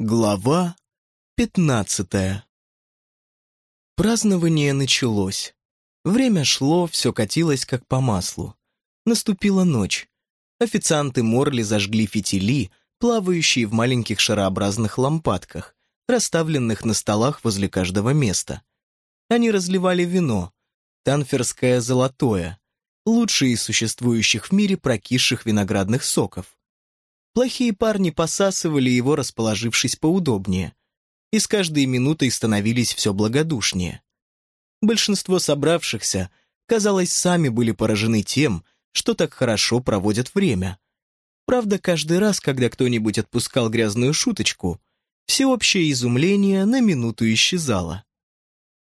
Глава пятнадцатая Празднование началось. Время шло, все катилось как по маслу. Наступила ночь. Официанты Морли зажгли фитили, плавающие в маленьких шарообразных лампадках, расставленных на столах возле каждого места. Они разливали вино, танферское золотое, лучшее из существующих в мире прокисших виноградных соков. Плохие парни посасывали его, расположившись поудобнее, и с каждой минутой становились все благодушнее. Большинство собравшихся, казалось, сами были поражены тем, что так хорошо проводят время. Правда, каждый раз, когда кто-нибудь отпускал грязную шуточку, всеобщее изумление на минуту исчезало.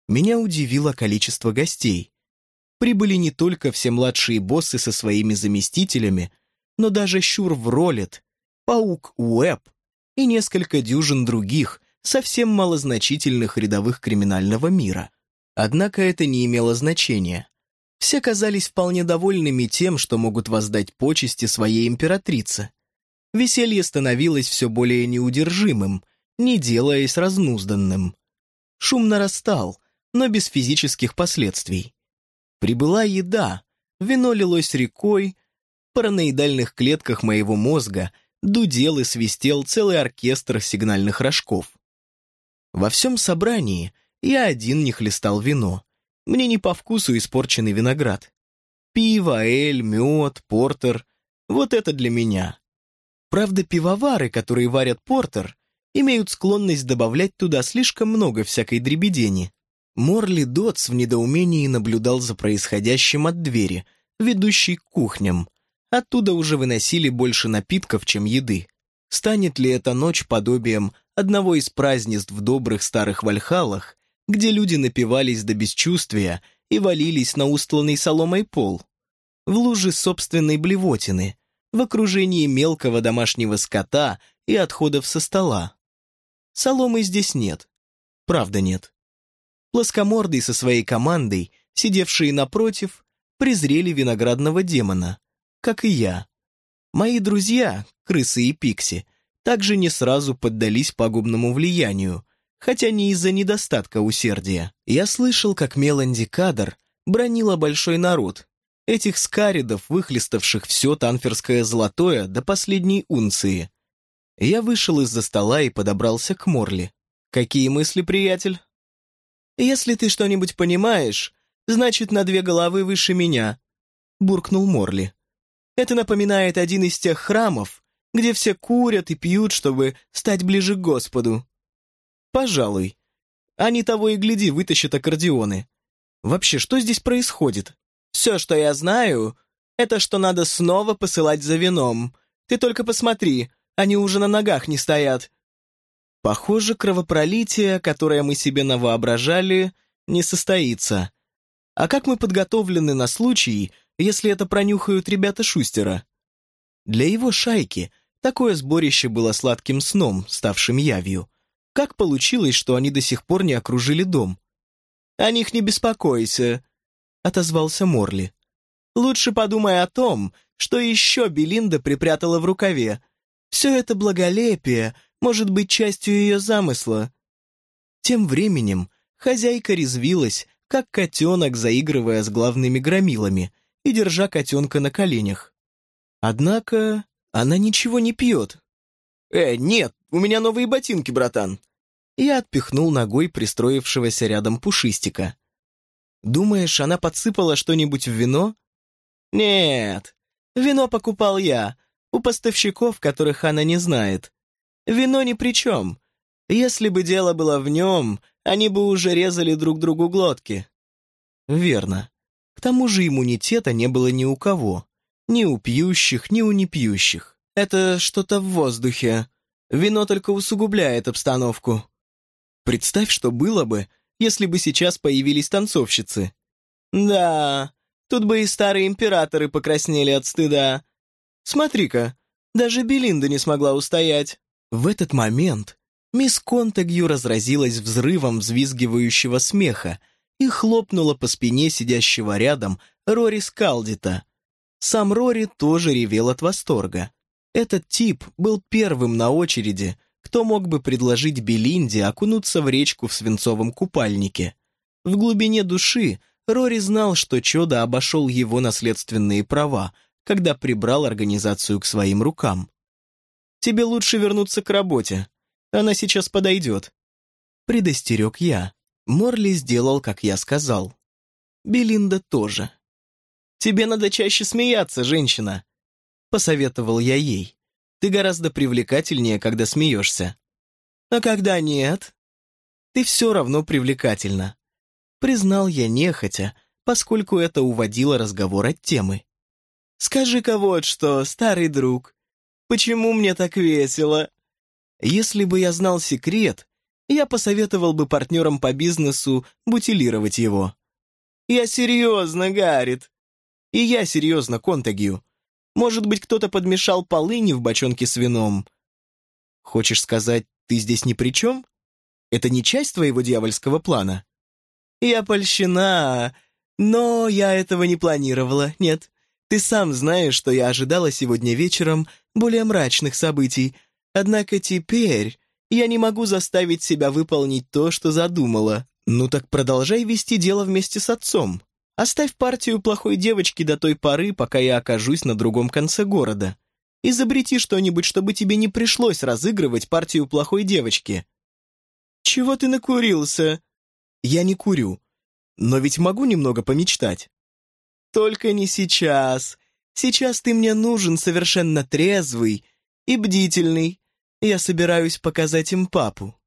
Меня удивило количество гостей. Прибыли не только все младшие боссы со своими заместителями, но даже Щур Ролет, Паук Уэб и несколько дюжин других, совсем малозначительных рядовых криминального мира. Однако это не имело значения. Все казались вполне довольными тем, что могут воздать почести своей императрице. Веселье становилось все более неудержимым, не делаясь разнузданным. Шум нарастал, но без физических последствий. Прибыла еда, вино лилось рекой, в параноидальных клетках моего мозга дудел и свистел целый оркестр сигнальных рожков. Во всем собрании я один не хлестал вино. Мне не по вкусу испорченный виноград. Пиво, эль, мед, портер — вот это для меня. Правда, пивовары, которые варят портер, имеют склонность добавлять туда слишком много всякой дребедени. Морли Дотс в недоумении наблюдал за происходящим от двери, ведущей к кухням, Оттуда уже выносили больше напитков, чем еды. Станет ли эта ночь подобием одного из празднеств в добрых старых вальхалах, где люди напивались до бесчувствия и валились на устланный соломой пол? В луже собственной блевотины, в окружении мелкого домашнего скота и отходов со стола. Соломы здесь нет. Правда нет. Плоскомордый со своей командой, сидевшие напротив, презрели виноградного демона, как и я. Мои друзья, крысы и пикси, также не сразу поддались пагубному влиянию, хотя не из-за недостатка усердия. Я слышал, как Меланди Кадр бронила большой народ, этих скаридов, выхлеставших все танферское золотое до последней унции. Я вышел из-за стола и подобрался к Морли. «Какие мысли, приятель?» «Если ты что-нибудь понимаешь, значит, на две головы выше меня», — буркнул Морли. Это напоминает один из тех храмов, где все курят и пьют, чтобы стать ближе к Господу. Пожалуй. Они того и гляди вытащат аккордеоны. Вообще, что здесь происходит? Все, что я знаю, это что надо снова посылать за вином. Ты только посмотри, они уже на ногах не стоят. Похоже, кровопролитие, которое мы себе навоображали, не состоится. А как мы подготовлены на случай, если это пронюхают ребята Шустера? Для его шайки такое сборище было сладким сном, ставшим явью. Как получилось, что они до сих пор не окружили дом? «О них не беспокойся», — отозвался Морли. «Лучше подумай о том, что еще Белинда припрятала в рукаве. Все это благолепие может быть частью ее замысла». Тем временем хозяйка резвилась, как котенок, заигрывая с главными громилами и держа котенка на коленях. Однако она ничего не пьет. «Э, нет, у меня новые ботинки, братан!» Я отпихнул ногой пристроившегося рядом пушистика. «Думаешь, она подсыпала что-нибудь в вино?» «Нет, вино покупал я, у поставщиков, которых она не знает. Вино ни при чем. Если бы дело было в нем, они бы уже резали друг другу глотки. Верно. К тому же иммунитета не было ни у кого. Ни у пьющих, ни у непьющих. Это что-то в воздухе. Вино только усугубляет обстановку. Представь, что было бы, если бы сейчас появились танцовщицы. Да, тут бы и старые императоры покраснели от стыда. Смотри-ка, даже Белинда не смогла устоять. В этот момент Мисс Контагью разразилась взрывом взвизгивающего смеха и хлопнула по спине сидящего рядом Рори Скалдита. Сам Рори тоже ревел от восторга. Этот тип был первым на очереди, кто мог бы предложить Белинде окунуться в речку в свинцовом купальнике. В глубине души Рори знал, что Чода обошел его наследственные права, когда прибрал организацию к своим рукам. «Тебе лучше вернуться к работе. Она сейчас подойдет», — предостерег я. Морли сделал, как я сказал. Белинда тоже. «Тебе надо чаще смеяться, женщина», — посоветовал я ей. «Ты гораздо привлекательнее, когда смеешься». «А когда нет?» «Ты все равно привлекательна», — признал я нехотя, поскольку это уводило разговор от темы. «Скажи-ка вот что, старый друг, почему мне так весело?» Если бы я знал секрет, я посоветовал бы партнерам по бизнесу бутилировать его. Я серьезно, Гаррит. И я серьезно, Контагью. Может быть, кто-то подмешал полыни в бочонке с вином. Хочешь сказать, ты здесь ни при чем? Это не часть твоего дьявольского плана? Я польщена, но я этого не планировала, нет. Ты сам знаешь, что я ожидала сегодня вечером более мрачных событий, однако теперь я не могу заставить себя выполнить то, что задумала. Ну так продолжай вести дело вместе с отцом. Оставь партию плохой девочки до той поры, пока я окажусь на другом конце города. Изобрети что-нибудь, чтобы тебе не пришлось разыгрывать партию плохой девочки. Чего ты накурился? Я не курю. Но ведь могу немного помечтать. Только не сейчас. Сейчас ты мне нужен совершенно трезвый и бдительный. Я собираюсь показать им папу.